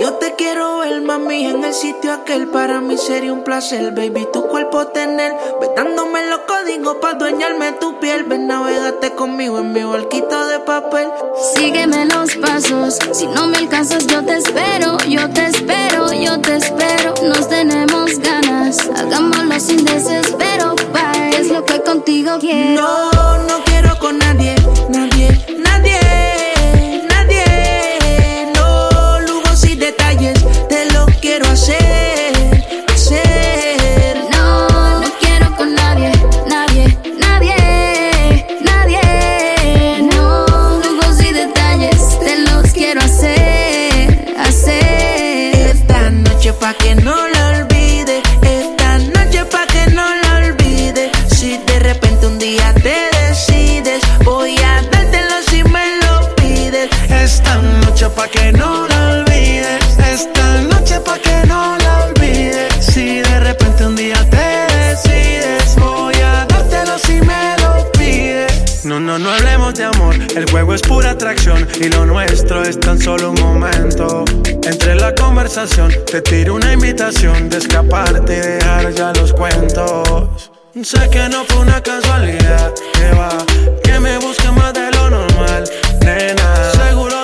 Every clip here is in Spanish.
Yo te quiero ver, mami, en el sitio aquel. Para mí sería un placer, baby, tu cuerpo tener. Vetándome los códigos para dueñarme tu piel. Ven, navegate conmigo en mi barquito de papel. Sígueme los pasos. Si no me alcanzas, yo te espero. Yo te espero, yo te espero. chances noche pa' que no la olvides. Esta noche pa' que no la olvides. Si de repente un día te decides, voy a dártelo si me lo pides. No, no, no hablemos de amor. El juego es pura atracción y lo nuestro es tan solo un momento. Entre la conversación te tiro una invitación de escaparte y dejar ya los cuentos. Sé que no fue una casualidad, que va, que me busque más de lo normal, nena. Seguro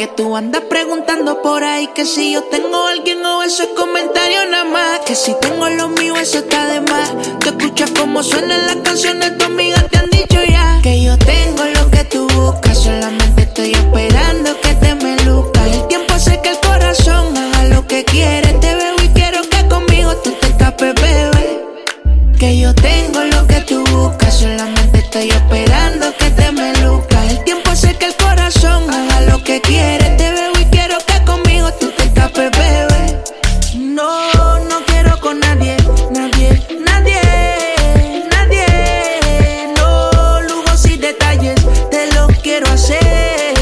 que tú andas preguntando por ahí que si yo tengo alguien o eso es comentario nada más. Que si tengo lo mío, eso está de más. Tú escuchas cómo suenan las canciones, tu amiga te han dicho ya. Que yo tengo lo que tú buscas, solamente estoy esperando que te me luzcas. El tiempo hace que el corazón haga lo que quiere. Te veo y quiero que conmigo tú te escapes, bebé. Que yo tengo lo que tú buscas, solamente estoy esperando con nadie, nadie, nadie, nadie. No lujos y detalles, te lo quiero hacer,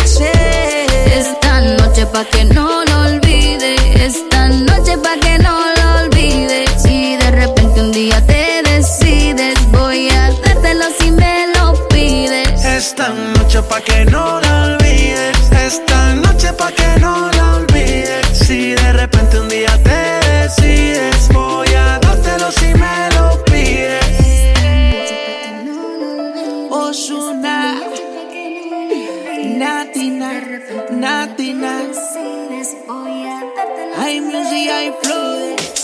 hacer. Esta noche pa' que no lo olvide, esta noche pa' que no lo olvide. Si de repente un día te decides, voy a dártelo si me lo pides. Esta noche pa' que no la olvides. Esta noche pa' que no la Natina, Natina. Decides, voy a dártelo Hay music, hay flow.